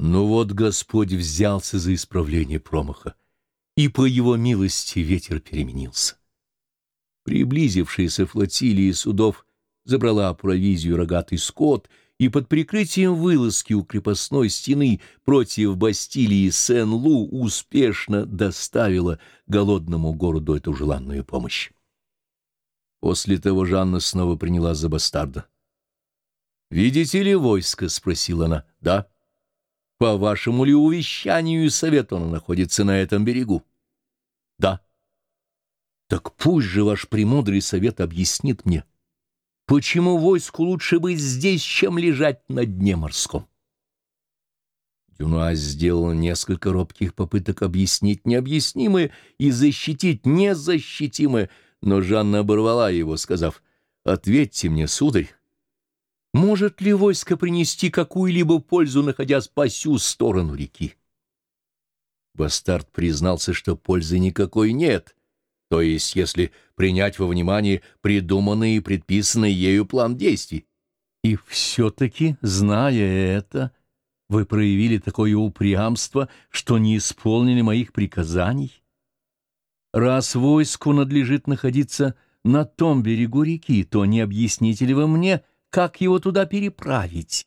Но вот Господь взялся за исправление промаха, и по его милости ветер переменился. Приблизившаяся флотилия судов забрала провизию рогатый скот и под прикрытием вылазки у крепостной стены против Бастилии Сен-Лу успешно доставила голодному городу эту желанную помощь. После того Жанна снова приняла за бастарда. «Видите ли войско?» — спросила она. «Да». По вашему ли увещанию и совету она находится на этом берегу? Да. Так пусть же ваш премудрый совет объяснит мне, почему войску лучше быть здесь, чем лежать на дне морском. Дюнуа сделал несколько робких попыток объяснить необъяснимое и защитить незащитимое, но Жанна оборвала его, сказав, «Ответьте мне, сударь, может ли войско принести какую-либо пользу, находясь по сю сторону реки? Бастард признался, что пользы никакой нет, то есть если принять во внимание придуманный и предписанный ею план действий. И все-таки, зная это, вы проявили такое упрямство, что не исполнили моих приказаний? Раз войску надлежит находиться на том берегу реки, то не объясните ли вы мне, как его туда переправить?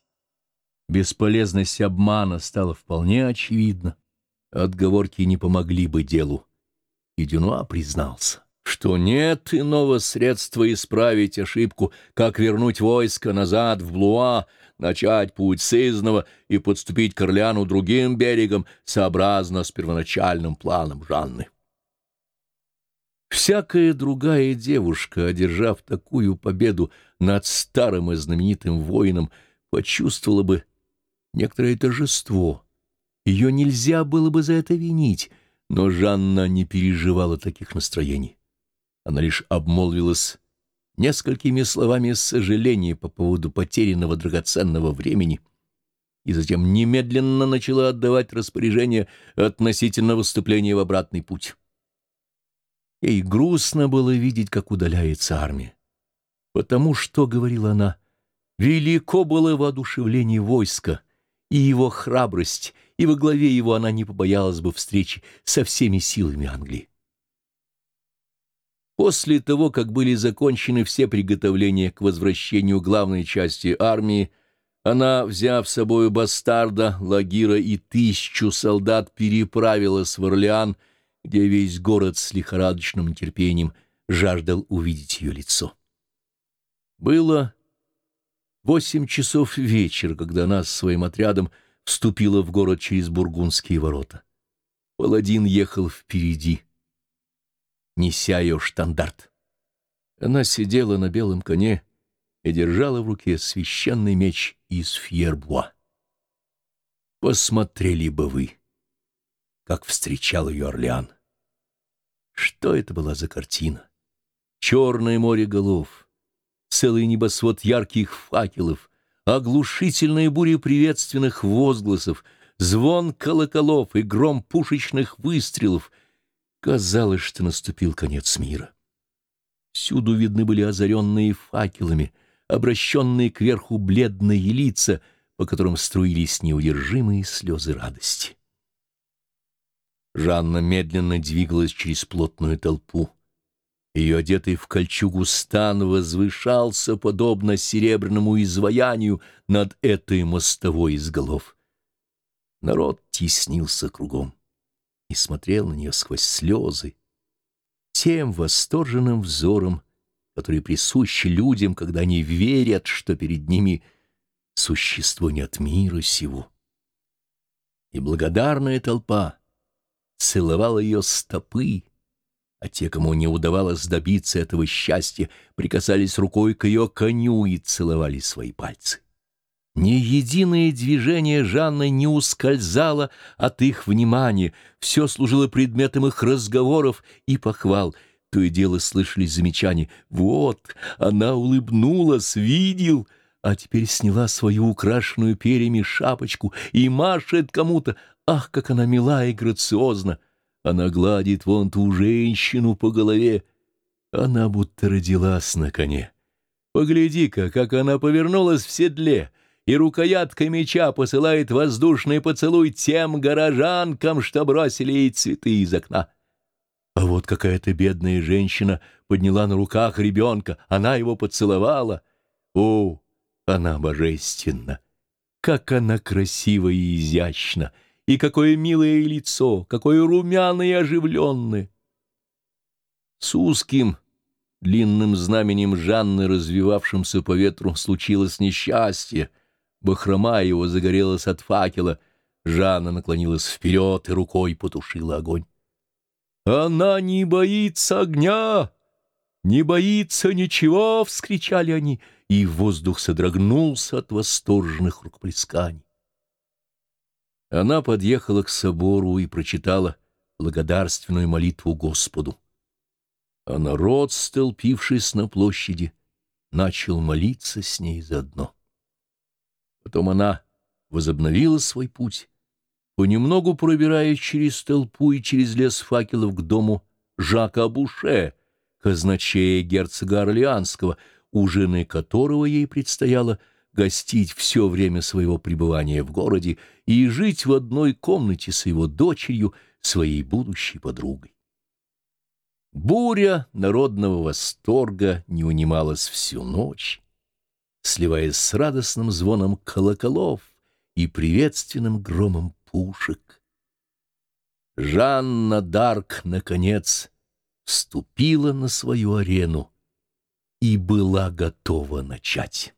Бесполезность обмана стала вполне очевидна. Отговорки не помогли бы делу. И Дюнуа признался, что нет иного средства исправить ошибку, как вернуть войско назад в Блуа, начать путь с Изного и подступить к Орлеану другим берегом, сообразно с первоначальным планом Жанны. Всякая другая девушка, одержав такую победу над старым и знаменитым воином, почувствовала бы некоторое торжество. Ее нельзя было бы за это винить, но Жанна не переживала таких настроений. Она лишь обмолвилась несколькими словами сожаления по поводу потерянного драгоценного времени и затем немедленно начала отдавать распоряжение относительно выступления в обратный путь. Ей грустно было видеть, как удаляется армия. Потому что, — говорила она, — велико было воодушевление войска и его храбрость, и во главе его она не побоялась бы встречи со всеми силами Англии. После того, как были закончены все приготовления к возвращению главной части армии, она, взяв с собой бастарда, Лагира и тысячу солдат, переправилась в Орлеан — где весь город с лихорадочным нетерпением жаждал увидеть ее лицо. Было восемь часов вечера, когда она с своим отрядом вступила в город через Бургундские ворота. Паладин ехал впереди, неся ее штандарт. Она сидела на белом коне и держала в руке священный меч из фьербуа. Посмотрели бы вы, как встречал ее Орлеан. Что это была за картина? Черное море голов, целый небосвод ярких факелов, оглушительные бури приветственных возгласов, звон колоколов и гром пушечных выстрелов. Казалось, что наступил конец мира. Всюду видны были озаренные факелами, обращенные кверху бледные лица, по которым струились неудержимые слезы радости. Жанна медленно двигалась через плотную толпу. Ее одетый в кольчугу стан возвышался, подобно серебряному изваянию над этой мостовой из голов. Народ теснился кругом и смотрел на нее сквозь слезы, тем восторженным взором, который присущ людям, когда они верят, что перед ними существо не от мира сего. И благодарная толпа — целовал ее стопы, а те, кому не удавалось добиться этого счастья, прикасались рукой к ее коню и целовали свои пальцы. Ни единое движение Жанны не ускользало от их внимания, все служило предметом их разговоров и похвал. То и дело слышались замечания «Вот, она улыбнулась, видел!» а теперь сняла свою украшенную перьями шапочку и машет кому-то. Ах, как она мила и грациозна! Она гладит вон ту женщину по голове. Она будто родилась на коне. Погляди-ка, как она повернулась в седле, и рукоятка меча посылает воздушный поцелуй тем горожанкам, что бросили ей цветы из окна. А вот какая-то бедная женщина подняла на руках ребенка, она его поцеловала. О, она божественна! Как она красива и изящна! И какое милое лицо, какое румяное и оживленное! С узким, длинным знаменем Жанны, развивавшимся по ветру, случилось несчастье. Бахрома его загорелась от факела. Жанна наклонилась вперед и рукой потушила огонь. «Она не боится огня! Не боится ничего!» — вскричали они, и воздух содрогнулся от восторженных рукоплесканий. Она подъехала к собору и прочитала благодарственную молитву Господу. А народ, столпившись на площади, начал молиться с ней заодно. Потом она возобновила свой путь понемногу пробираясь через толпу и через лес факелов к дому Жака Буше, казначея герцога Орлеанского, у жены которого ей предстояло гостить все время своего пребывания в городе и жить в одной комнате с его дочерью, своей будущей подругой. Буря народного восторга не унималась всю ночь, сливаясь с радостным звоном колоколов и приветственным громом пушек. Жанна Дарк, наконец, вступила на свою арену и была готова начать.